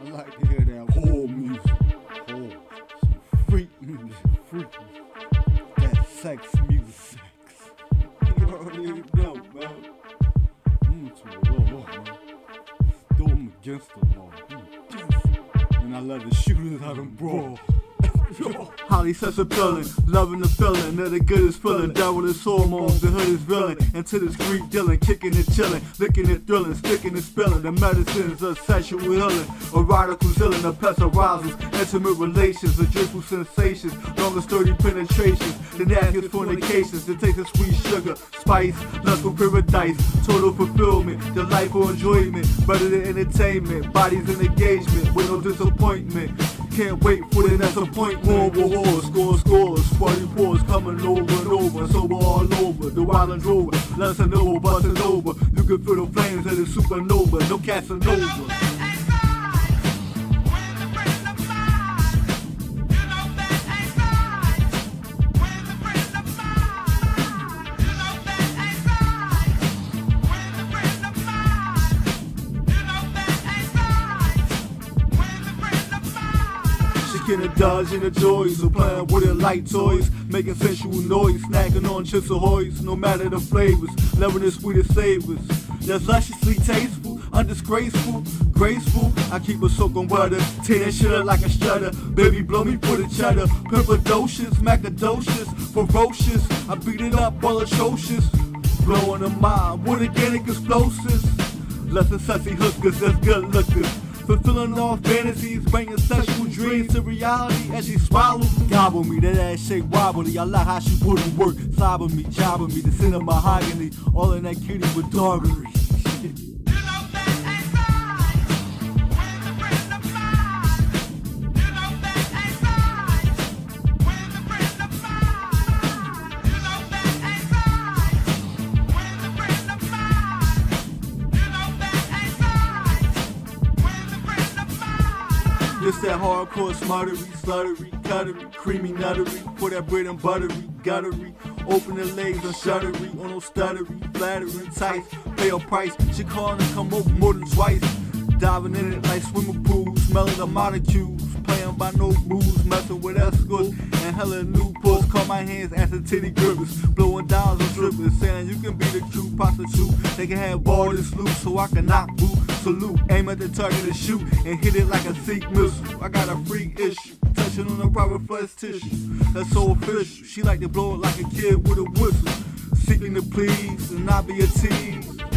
I like to hear that whole music. Whole. Some freak music. Freak music. That sex music. Sex. You already know, man. I'm to the law, man. Throw against the law. Mm, against. And I let the shooters out and brawl. Holly such a feeling, loving the feeling of the good is feeling. Devil is hormones, the hood is villain. Into the street dealing, kicking and chilling, licking and thrilling, sticking and spilling. The medicines of sexual healing, erotical healing, the pest arousals, intimate relations, the dribble sensations, longer sturdy penetrations, the nasty fornications, the taste of sweet sugar, spice, lustful paradise, total fulfillment, delightful enjoyment, better than entertainment, bodies in engagement with no disappointment. Can't wait for the next appointment. War, war, war, and sober all over. The wild and drover, lesson over, busting over. You can feel the flames of the supernova, no Casanova. Shaking the dodge and the joys, so playing with it like toys, making sensual noise, snacking on chips ahoys, no matter the flavors, loving the sweetest savors. Just lusciously tasteful, undisgraceful, graceful. I keep a soak on butter, tin that shit up like a strutter. Baby, blow me for the cheddar. Pimpadocious, macadocious, ferocious. I beat it up, all atrocious. Blowing the mind with organic explosives. Less than sexy hookers, that's good lookers. Fulfilling all fantasies, bringing sexual dreams to reality as she swallows. Gobble me, that ass shake wobbly. I like how she put in work, sobbing me, jobbing me, the sin of mahogany. All in that kitty with doggery. This that hardcore smuttery, sluttery, cuttery, creamy nuttery, for that bread and buttery, guttery, open the legs and shuttery, on no stuttery, flattering tight, pay a price, she calling and come over more than twice, diving in it like swimming pool, smelling the molecules, playing by no rules, messing with escorts, and hella new puss, call my hands after titty grippers, blowing dimes and strippers, saying you can be the cute prostitute, they can have ball this loose so I can knock boot, salute, aim at the target and shoot, and hit it like a Sikh missile. I got a freak issue, touching on the private flesh tissue. That's so official. She like to blow it like a kid with a whistle, seeking to please and not be a tease.